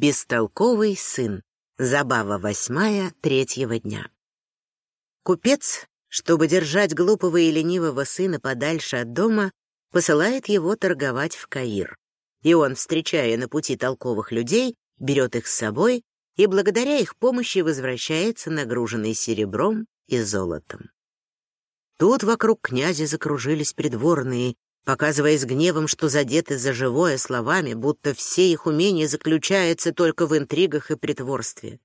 Бестолковый сын. Забава восьмая третьего дня. Купец, чтобы держать глупого и ленивого сына подальше от дома, посылает его торговать в Каир. И он, встречая на пути толковых людей, берет их с собой и благодаря их помощи возвращается нагруженный серебром и золотом. Тут вокруг князя закружились придворные, показывая с гневом, что задеты за живое словами, будто все их умения заключаются только в интригах и притворстве.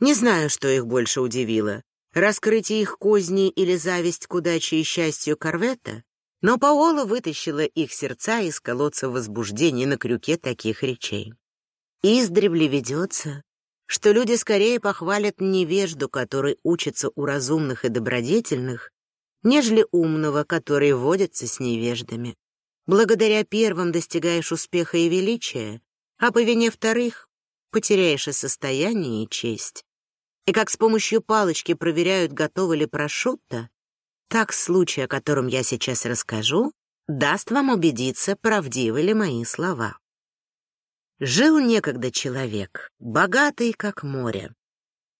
Не знаю, что их больше удивило — раскрытие их козни или зависть к удаче и счастью корвета, но Паола вытащила их сердца из колодца возбуждения на крюке таких речей. Издревле ведется, что люди скорее похвалят невежду, который учится у разумных и добродетельных, нежели умного, который водится с невеждами. Благодаря первым достигаешь успеха и величия, а по вине вторых потеряешь и состояние, и честь. И как с помощью палочки проверяют, готовы ли прошутто, так случай, о котором я сейчас расскажу, даст вам убедиться, правдивы ли мои слова. Жил некогда человек, богатый, как море.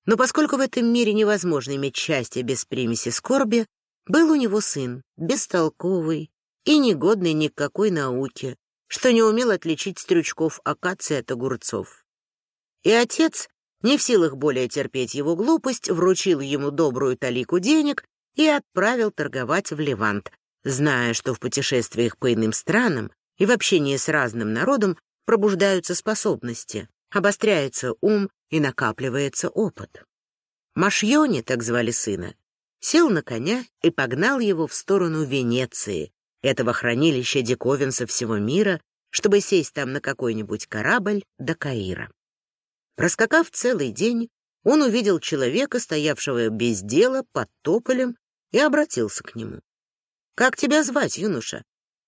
Но поскольку в этом мире невозможно иметь счастье без примеси скорби, был у него сын, бестолковый и негодный ни к какой науке, что не умел отличить стрючков акации от огурцов. И отец, не в силах более терпеть его глупость, вручил ему добрую талику денег и отправил торговать в Левант, зная, что в путешествиях по иным странам и в общении с разным народом пробуждаются способности, обостряется ум и накапливается опыт. Машьони, так звали сына, сел на коня и погнал его в сторону Венеции, этого хранилища диковин со всего мира, чтобы сесть там на какой-нибудь корабль до Каира. Проскакав целый день, он увидел человека, стоявшего без дела под тополем, и обратился к нему. «Как тебя звать, юноша?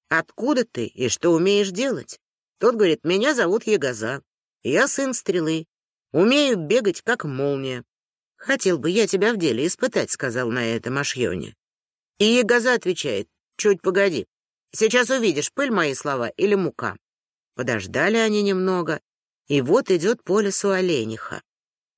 Откуда ты и что умеешь делать?» Тот говорит, «Меня зовут Ягоза. Я сын стрелы. Умею бегать, как молния. Хотел бы я тебя в деле испытать», — сказал на это Машьоне. И Ягоза отвечает, «Чуть погоди. Сейчас увидишь, пыль мои слова или мука». Подождали они немного, и вот идет по лесу олениха.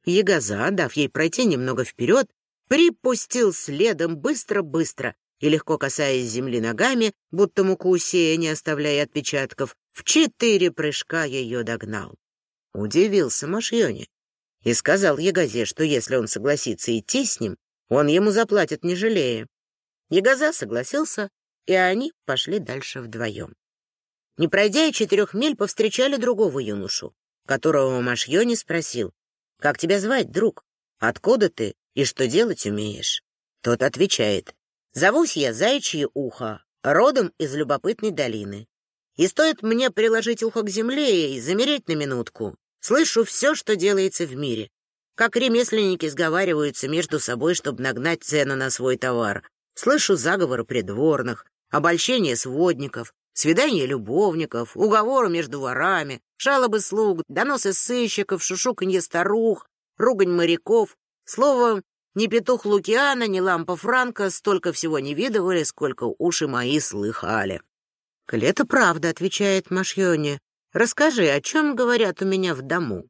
Ягоза, дав ей пройти немного вперед, припустил следом быстро-быстро и, легко касаясь земли ногами, будто муку сея, не оставляя отпечатков, в четыре прыжка ее догнал. Удивился Машьоне и сказал Ягозе, что если он согласится идти с ним, он ему заплатит не жалея. Ягоза согласился, и они пошли дальше вдвоем. Не пройдя и четырех миль, повстречали другого юношу, которого Машьоне спросил, «Как тебя звать, друг? Откуда ты и что делать умеешь?» Тот отвечает, «Зовусь я Зайчье Ухо, родом из любопытной долины. И стоит мне приложить ухо к земле и замереть на минутку, слышу все, что делается в мире. Как ремесленники сговариваются между собой, чтобы нагнать цену на свой товар. Слышу заговоры придворных, обольщение сводников, свидания любовников, уговоры между ворами, жалобы слуг, доносы сыщиков, шушуканье старух, ругань моряков. Словом, ни петух Лукиана, ни лампа Франка столько всего не видывали, сколько уши мои слыхали. «Коль это правда», — отвечает Машьоне, — «расскажи, о чем говорят у меня в дому?»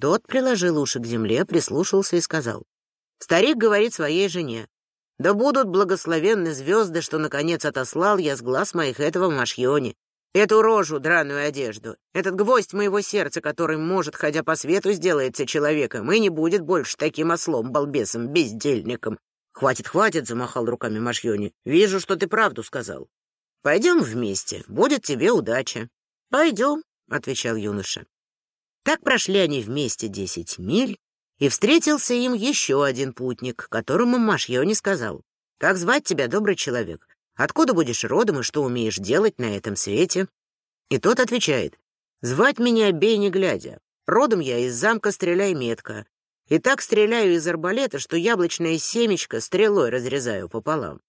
Тот приложил уши к земле, прислушался и сказал. Старик говорит своей жене. «Да будут благословенны звезды, что, наконец, отослал я с глаз моих этого Машьоне. Эту рожу, драную одежду, этот гвоздь моего сердца, который, может, ходя по свету, сделается человеком и не будет больше таким ослом, балбесом, бездельником. «Хватит, хватит!» — замахал руками Машьони. «Вижу, что ты правду сказал. Пойдем вместе, будет тебе удача». «Пойдем», — отвечал юноша. Так прошли они вместе десять миль, и встретился им еще один путник, которому Машьони сказал. «Как звать тебя, добрый человек? Откуда будешь родом и что умеешь делать на этом свете?» И тот отвечает, «Звать меня бей не глядя. Родом я из замка стреляй метко. И так стреляю из арбалета, что яблочное семечко стрелой разрезаю пополам.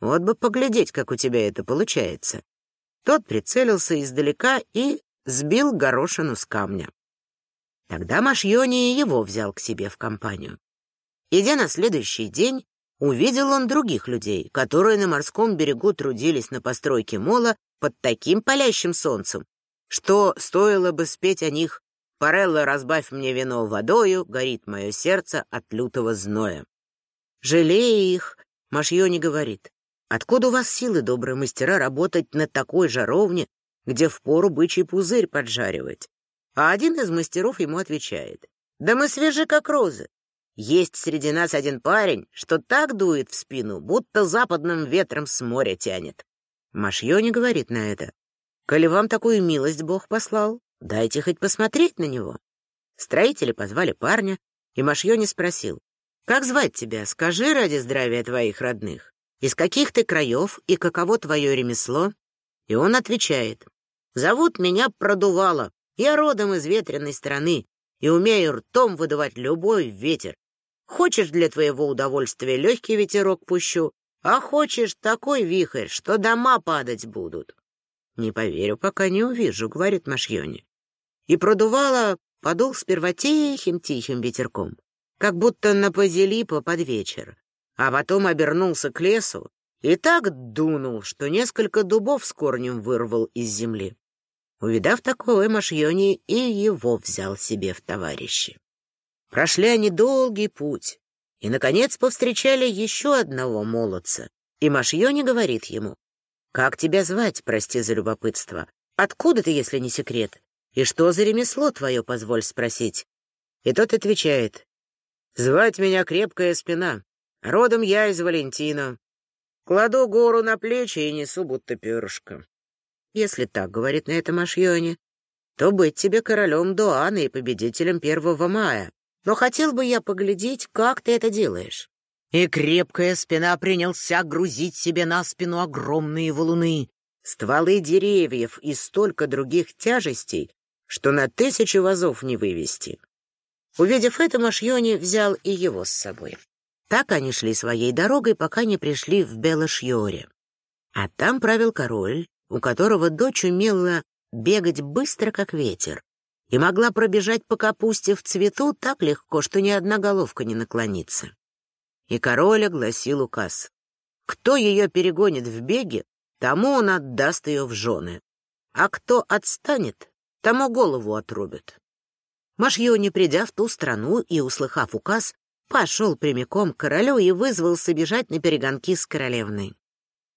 Вот бы поглядеть, как у тебя это получается». Тот прицелился издалека и сбил горошину с камня. Тогда Машьони его взял к себе в компанию. Идя на следующий день, увидел он других людей, которые на морском берегу трудились на постройке мола под таким палящим солнцем, что стоило бы спеть о них «Парелла, разбавь мне вино водою, горит мое сердце от лютого зноя». Жалея их, Машьони говорит, «Откуда у вас силы, добрые мастера, работать на такой жаровне, где впору бычий пузырь поджаривать?» А один из мастеров ему отвечает, «Да мы свежи, как розы. Есть среди нас один парень, что так дует в спину, будто западным ветром с моря тянет». Машьони говорит на это, «Коли вам такую милость Бог послал, дайте хоть посмотреть на него». Строители позвали парня, и Машьони спросил, как звать тебя? Скажи ради здравия твоих родных. Из каких ты краев и каково твое ремесло?» И он отвечает. «Зовут меня Продувало. Я родом из ветреной страны и умею ртом выдавать любой ветер. Хочешь для твоего удовольствия легкий ветерок пущу, а хочешь такой вихрь, что дома падать будут». «Не поверю, пока не увижу», — говорит Машьони. И Продувало подул сперва тихим-тихим ветерком как будто на Пазилипа под вечер, а потом обернулся к лесу и так дунул, что несколько дубов с корнем вырвал из земли. Увидав такое, Машьони и его взял себе в товарищи. Прошли они долгий путь, и, наконец, повстречали еще одного молодца, и Машьони говорит ему, «Как тебя звать, прости за любопытство? Откуда ты, если не секрет? И что за ремесло твое, позволь спросить?» И тот отвечает, Звать меня крепкая спина. Родом я из Валентина. Кладу гору на плечи и несу будто перышко. Если так, — говорит на этом Ашьоне, — то быть тебе королем Дуана и победителем первого мая. Но хотел бы я поглядеть, как ты это делаешь. И крепкая спина принялся грузить себе на спину огромные валуны, стволы деревьев и столько других тяжестей, что на тысячи вазов не вывести. Увидев это, Машьони взял и его с собой. Так они шли своей дорогой, пока не пришли в Белошьоре. А там правил король, у которого дочь умела бегать быстро, как ветер, и могла пробежать по капусте в цвету так легко, что ни одна головка не наклонится. И король огласил указ. Кто ее перегонит в беге, тому он отдаст ее в жены, а кто отстанет, тому голову отрубят. Машьони, придя в ту страну и услыхав указ, пошел прямиком к королю и вызвался бежать на перегонки с королевной.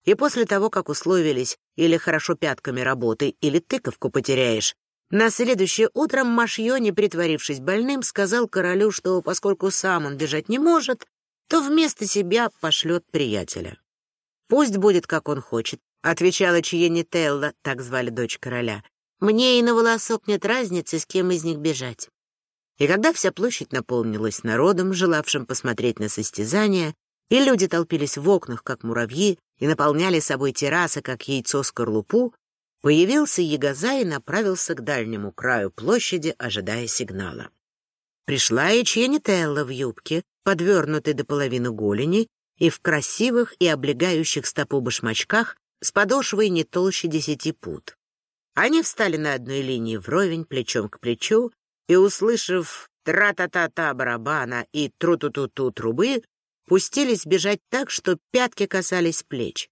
И после того, как условились или хорошо пятками работы, или тыковку потеряешь, на следующее утро Машьони, притворившись больным, сказал королю, что поскольку сам он бежать не может, то вместо себя пошлет приятеля. «Пусть будет, как он хочет», — отвечала Чиени Телла, так звали дочь короля. «Мне и на волосок нет разницы, с кем из них бежать». И когда вся площадь наполнилась народом, желавшим посмотреть на состязание, и люди толпились в окнах, как муравьи, и наполняли собой террасы, как яйцо-скорлупу, появился Ягоза и направился к дальнему краю площади, ожидая сигнала. Пришла и Чьянителла в юбке, подвернутой до половины голени, и в красивых и облегающих стопу башмачках с подошвой не толще десяти пут. Они встали на одной линии вровень, плечом к плечу, и, услышав тра-та-та-та барабана и тру-ту-ту-ту трубы, пустились бежать так, что пятки касались плеч.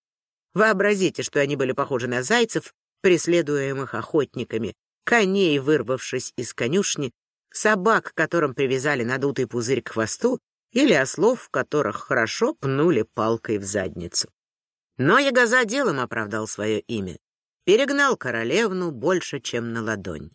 Вообразите, что они были похожи на зайцев, преследуемых охотниками, коней, вырвавшись из конюшни, собак, которым привязали надутый пузырь к хвосту, или ослов, которых хорошо пнули палкой в задницу. Но Ягоза делом оправдал свое имя. Перегнал королевну больше, чем на ладонь.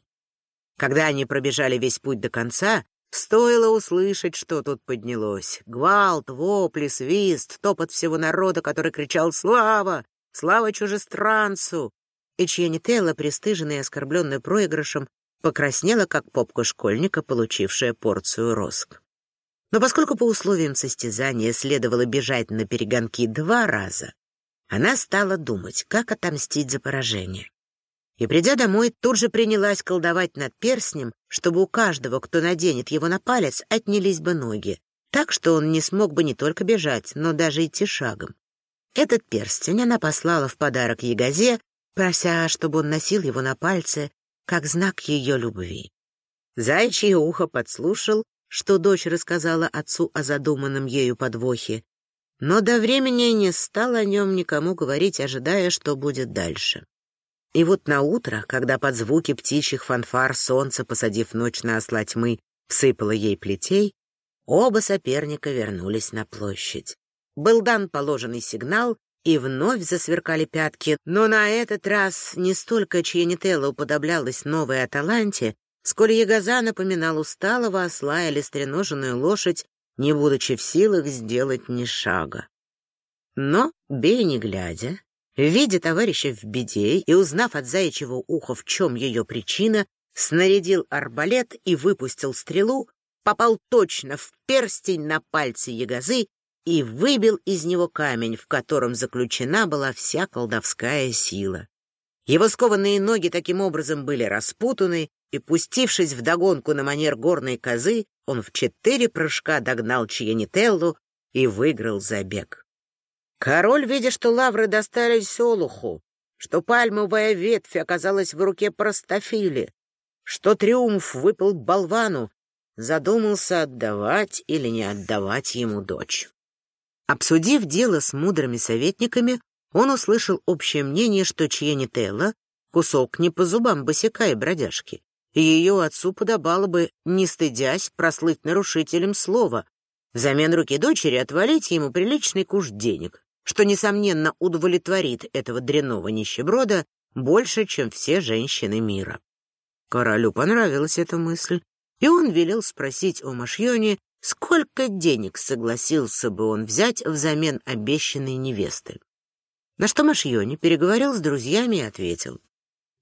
Когда они пробежали весь путь до конца, стоило услышать, что тут поднялось. Гвалт, вопли, свист, топот всего народа, который кричал «Слава! Слава чужестранцу!» И Чьянителла, пристыженная и оскорбленная проигрышем, покраснела, как попка школьника, получившая порцию роск. Но поскольку по условиям состязания следовало бежать на перегонки два раза, она стала думать, как отомстить за поражение и, придя домой, тут же принялась колдовать над перстнем, чтобы у каждого, кто наденет его на палец, отнялись бы ноги, так что он не смог бы не только бежать, но даже идти шагом. Этот перстень она послала в подарок Ягозе, прося, чтобы он носил его на пальце, как знак ее любви. Зайчье ухо подслушал, что дочь рассказала отцу о задуманном ею подвохе, но до времени не стал о нем никому говорить, ожидая, что будет дальше. И вот на утро, когда под звуки птичьих фанфар солнце, посадив ночь на осла тьмы, всыпало ей плетей, оба соперника вернулись на площадь. Был дан положенный сигнал, и вновь засверкали пятки, но на этот раз не столько Чьенителла уподоблялась новой Аталанте, сколь Ягоза напоминал усталого осла или стреноженную лошадь, не будучи в силах сделать ни шага. Но, бей не глядя, видя товарища в беде и узнав от заячьего уха, в чем ее причина, снарядил арбалет и выпустил стрелу, попал точно в перстень на пальце Ягозы и выбил из него камень, в котором заключена была вся колдовская сила. Его скованные ноги таким образом были распутаны, и, пустившись вдогонку на манер горной козы, он в четыре прыжка догнал Чьянителлу и выиграл забег. Король, видя, что лавры достались Солуху, что пальмовая ветвь оказалась в руке простофили, что триумф выпал болвану, задумался отдавать или не отдавать ему дочь. Обсудив дело с мудрыми советниками, он услышал общее мнение, что Чьенителла — кусок не по зубам босика и бродяжки, ее отцу подобало бы, не стыдясь, прослыть нарушителем слова, взамен руки дочери отвалить ему приличный куш денег, что, несомненно, удовлетворит этого дрянного нищеброда больше, чем все женщины мира. Королю понравилась эта мысль, и он велел спросить о Машьоне, сколько денег согласился бы он взять взамен обещанной невесты. На что Машьони переговорил с друзьями и ответил,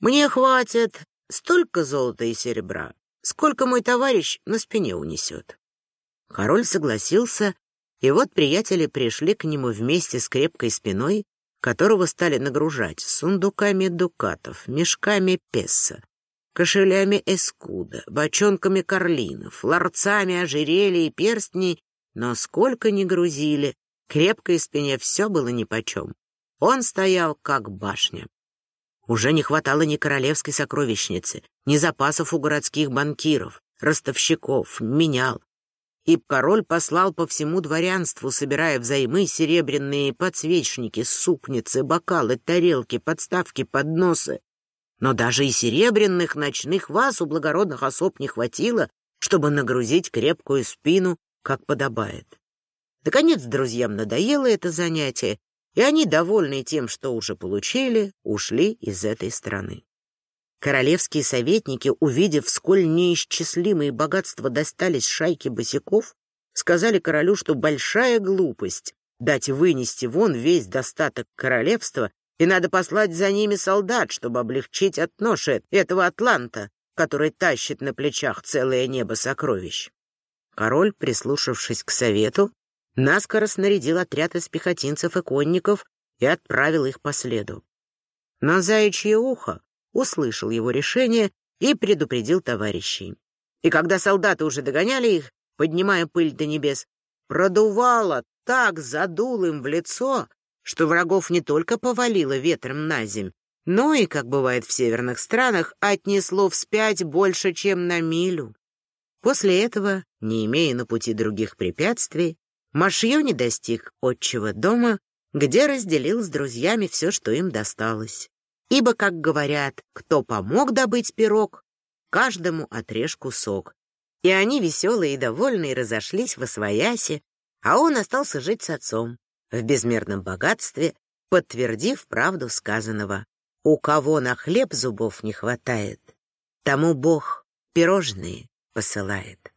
«Мне хватит столько золота и серебра, сколько мой товарищ на спине унесет». Король согласился, и вот приятели пришли к нему вместе с крепкой спиной, которого стали нагружать сундуками дукатов, мешками песса, кошелями эскуда, бочонками карлинов, ларцами ожерелья и перстней, но сколько ни грузили, крепкой спине все было нипочем. Он стоял, как башня. Уже не хватало ни королевской сокровищницы, ни запасов у городских банкиров, ростовщиков, менял. И король послал по всему дворянству, собирая взаймы серебряные подсвечники, супницы, бокалы, тарелки, подставки, подносы. Но даже и серебряных ночных ваз у благородных особ не хватило, чтобы нагрузить крепкую спину, как подобает. Наконец друзьям надоело это занятие, и они, довольные тем, что уже получили, ушли из этой страны. Королевские советники, увидев, сколь неисчислимые богатства достались шайке босиков, сказали королю, что большая глупость дать вынести вон весь достаток королевства и надо послать за ними солдат, чтобы облегчить от ноши этого атланта, который тащит на плечах целое небо сокровищ. Король, прислушавшись к совету, наскоро снарядил отряд из пехотинцев и конников и отправил их по следу. Но заячье ухо услышал его решение и предупредил товарищей. И когда солдаты уже догоняли их, поднимая пыль до небес, продувало так задул им в лицо, что врагов не только повалило ветром на земь, но и, как бывает в северных странах, отнесло вспять больше, чем на милю. После этого, не имея на пути других препятствий, Машьё не достиг отчего дома, где разделил с друзьями все, что им досталось. Ибо, как говорят, кто помог добыть пирог, каждому отрежь кусок. И они, веселые и довольные, разошлись во свояси, а он остался жить с отцом в безмерном богатстве, подтвердив правду сказанного. У кого на хлеб зубов не хватает, тому Бог пирожные посылает.